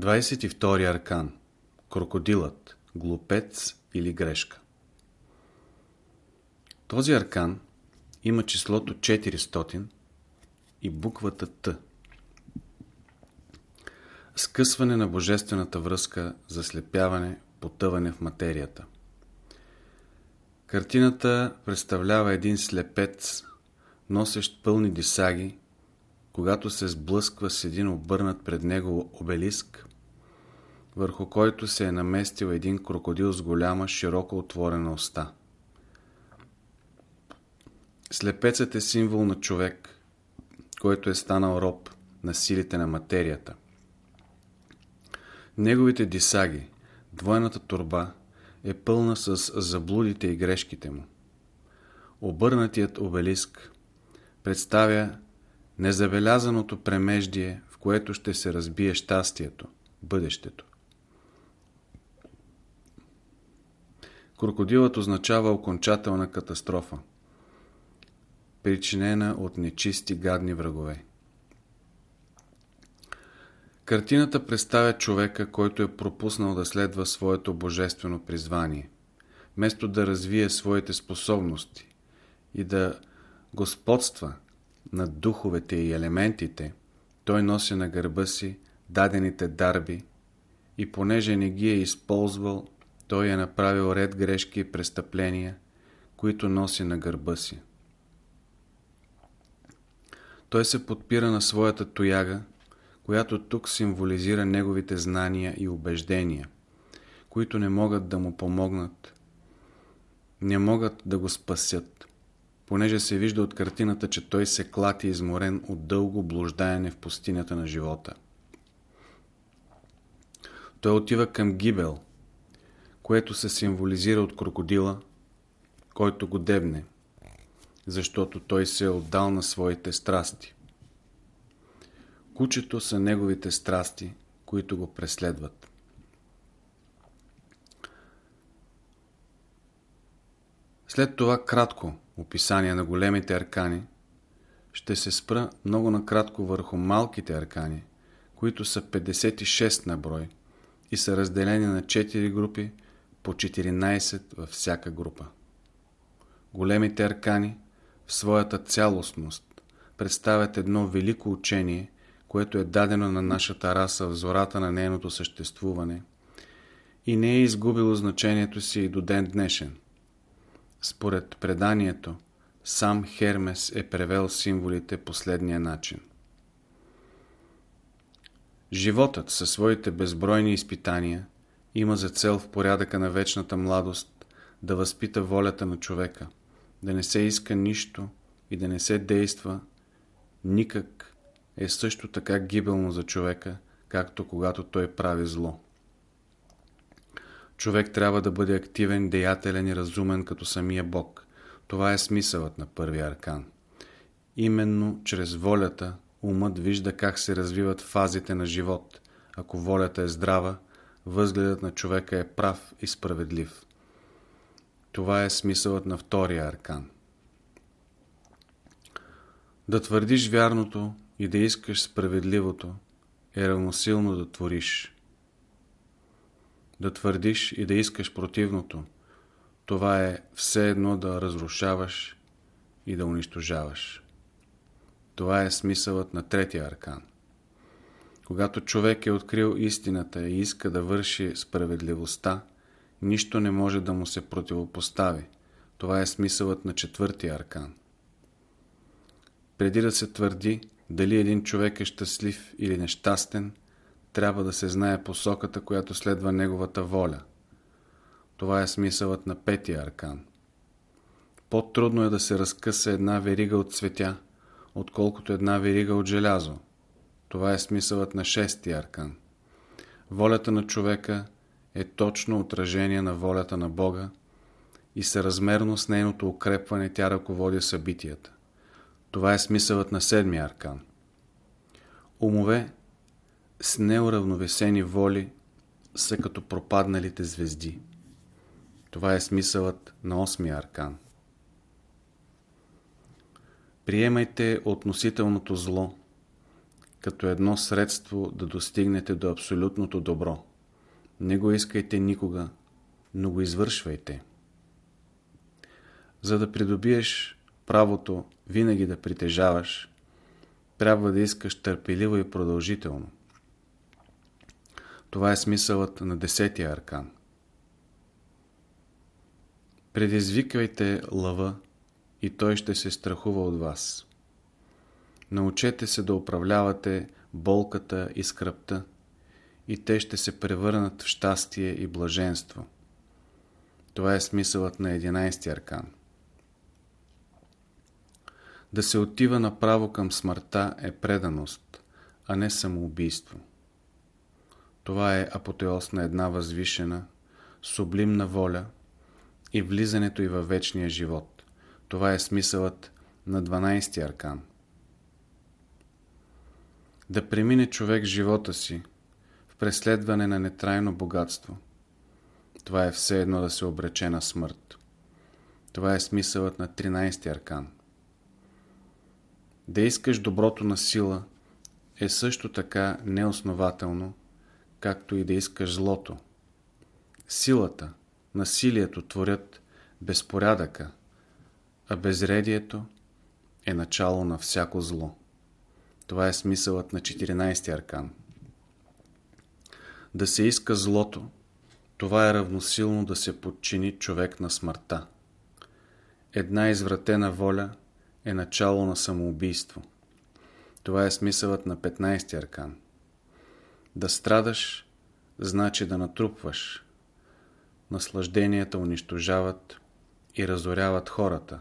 22 аркан Крокодилът, глупец или грешка Този аркан има числото 400 и буквата Т. Скъсване на божествената връзка, заслепяване, потъване в материята. Картината представлява един слепец, носещ пълни дисаги, когато се сблъсква с един обърнат пред него обелиск, върху който се е наместил един крокодил с голяма, широко отворена уста. Слепецът е символ на човек, който е станал роб на силите на материята. Неговите дисаги, двойната турба, е пълна с заблудите и грешките му. Обърнатият обелиск представя незабелязаното премеждие, в което ще се разбие щастието, бъдещето. Крокодилът означава окончателна катастрофа, причинена от нечисти гадни врагове. Картината представя човека, който е пропуснал да следва своето божествено призвание. Вместо да развие своите способности и да господства над духовете и елементите, той носи на гърба си дадените дарби и понеже не ги е използвал, той е направил ред грешки и престъпления, които носи на гърба си. Той се подпира на своята тояга, която тук символизира неговите знания и убеждения, които не могат да му помогнат, не могат да го спасят понеже се вижда от картината, че той се клати изморен от дълго блуждаене в пустинята на живота. Той отива към гибел, което се символизира от крокодила, който го дебне, защото той се е отдал на своите страсти. Кучето са неговите страсти, които го преследват. След това кратко описание на големите аркани, ще се спра много накратко върху малките аркани, които са 56 на брой и са разделени на 4 групи по 14 във всяка група. Големите аркани в своята цялостност представят едно велико учение, което е дадено на нашата раса в зората на нейното съществуване и не е изгубило значението си и до ден днешен – според преданието, сам Хермес е превел символите последния начин. Животът със своите безбройни изпитания има за цел в порядъка на вечната младост да възпита волята на човека, да не се иска нищо и да не се действа никак е също така гибелно за човека, както когато той прави зло. Човек трябва да бъде активен, деятелен и разумен като самия Бог. Това е смисълът на първия аркан. Именно чрез волята умът вижда как се развиват фазите на живот. Ако волята е здрава, възгледът на човека е прав и справедлив. Това е смисълът на втория аркан. Да твърдиш вярното и да искаш справедливото е равносилно да твориш да твърдиш и да искаш противното. Това е все едно да разрушаваш и да унищожаваш. Това е смисълът на третия аркан. Когато човек е открил истината и иска да върши справедливостта, нищо не може да му се противопостави. Това е смисълът на четвъртия аркан. Преди да се твърди дали един човек е щастлив или нещастен, трябва да се знае посоката, която следва неговата воля. Това е смисълът на петия аркан. По-трудно е да се разкъса една верига от цветя, отколкото една верига от желязо. Това е смисълът на шестия аркан. Волята на човека е точно отражение на волята на Бога и съразмерно с нейното укрепване тя ръководи събитията. Това е смисълът на седмия аркан. Умове с неуравновесени воли са като пропадналите звезди. Това е смисълът на осмия аркан. Приемайте относителното зло, като едно средство да достигнете до абсолютното добро. Не го искайте никога, но го извършвайте. За да придобиеш правото винаги да притежаваш, трябва да искаш търпеливо и продължително. Това е смисълът на десетия аркан. Предизвиквайте лъва и той ще се страхува от вас. Научете се да управлявате болката и скръпта и те ще се превърнат в щастие и блаженство. Това е смисълът на 11 аркан. Да се отива направо към смъртта е преданост, а не самоубийство. Това е апотеоз на една възвишена, сублимна воля и влизането и във вечния живот. Това е смисълът на 12 аркан. Да премине човек живота си в преследване на нетрайно богатство. Това е все едно да се обрече на смърт. Това е смисълът на 13 аркан. Да искаш доброто на сила е също така неоснователно, както и да искаш злото. Силата, насилието творят безпорядъка, а безредието е начало на всяко зло. Това е смисълът на 14 аркан. Да се иска злото, това е равносилно да се подчини човек на смъртта. Една извратена воля е начало на самоубийство. Това е смисълът на 15 аркан. Да страдаш, значи да натрупваш. Наслажденията унищожават и разоряват хората.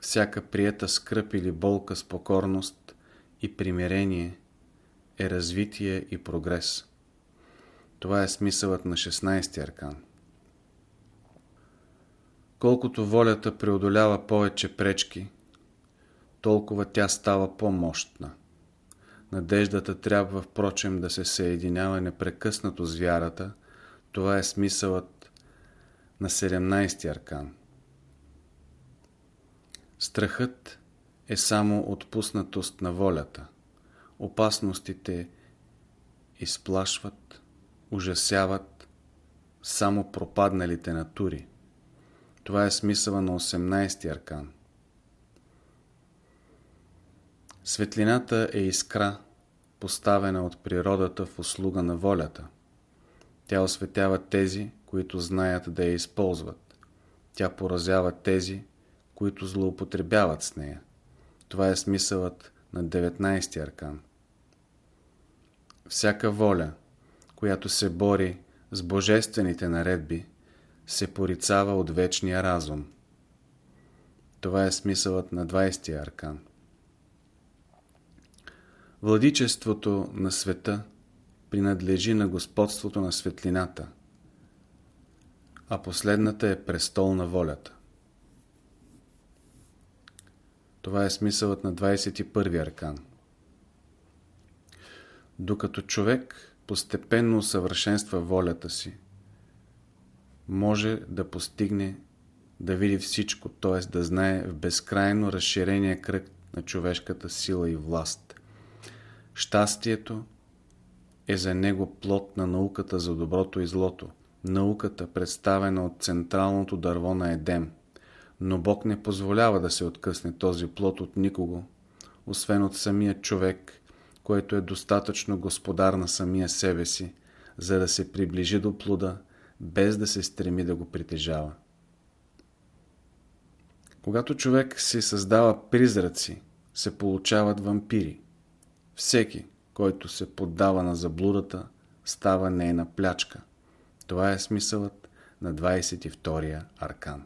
Всяка приета скръп или болка с покорност и примирение е развитие и прогрес. Това е смисълът на 16 аркан. Колкото волята преодолява повече пречки, толкова тя става по-мощна. Надеждата трябва, впрочем, да се съединява непрекъснато с вярата. Това е смисълът на 17 аркан. Страхът е само отпуснатост на волята. Опасностите изплашват, ужасяват само пропадналите натури. Това е смисъла на 18 аркан. Светлината е искра, поставена от природата в услуга на волята. Тя осветява тези, които знаят да я използват. Тя поразява тези, които злоупотребяват с нея. Това е смисълът на 19 аркан. Всяка воля, която се бори с божествените наредби, се порицава от вечния разум. Това е смисълът на 20 аркан. Владичеството на света принадлежи на господството на светлината, а последната е престол на волята. Това е смисълът на 21 аркан. Докато човек постепенно усъвършенства волята си, може да постигне да види всичко, т.е. да знае в безкрайно разширения кръг на човешката сила и власт. Щастието е за него плод на науката за доброто и злото, науката представена от централното дърво на Едем. Но Бог не позволява да се откъсне този плод от никого, освен от самия човек, който е достатъчно господар на самия себе си, за да се приближи до плода, без да се стреми да го притежава. Когато човек се създава призраци, се получават вампири. Всеки, който се поддава на заблудата, става нейна плячка. Това е смисълът на 22-я аркан.